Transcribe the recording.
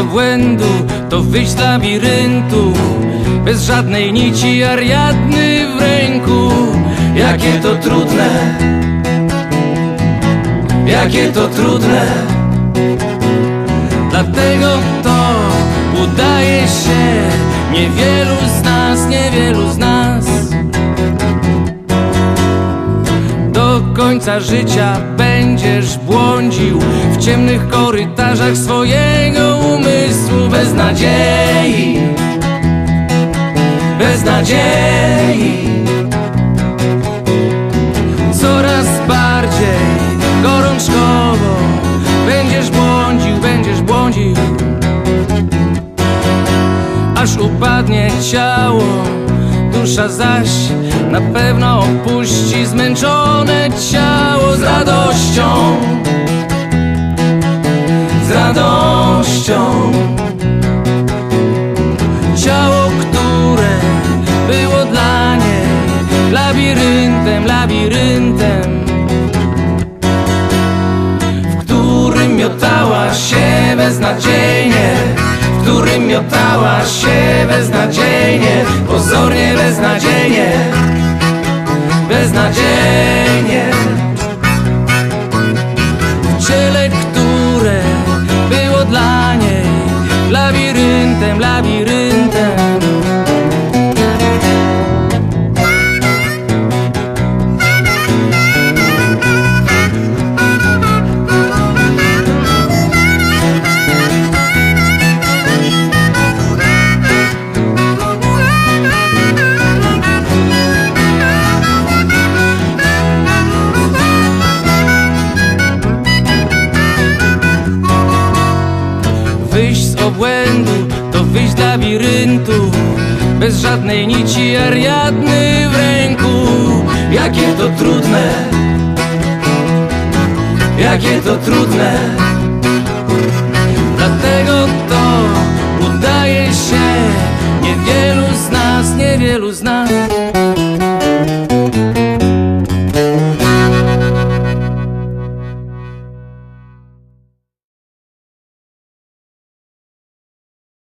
obłędu To wyjść z labiryntu. Bez żadnej nici Ariadny w ręku. Jakie to trudne. Jakie to trudne. Dlatego to udaje się. Niewielu z nas, niewielu z nas. Do końca życia będziesz błądził W ciemnych korytarzach swojego umysłu Bez nadziei. Bez nadziei. Coraz bardziej gorączkowo Będziesz błądził, będziesz błądził. Aż upadnie ciało Dusza zaś na pewno opuści Zmęczone ciało z radością. Z radością. Ciało, które było dla niej Labiryntem, labiryntem W którym miotała się beznadziejnie W którym miotała się beznadziejnie Labiryntem, labiryntem labiryntu Bez żadnej nici Ariadny w ręku. Jakie to trudne Jakie to trudne. Dlatego to udaje się. Niewielu z nas, niewielu z nas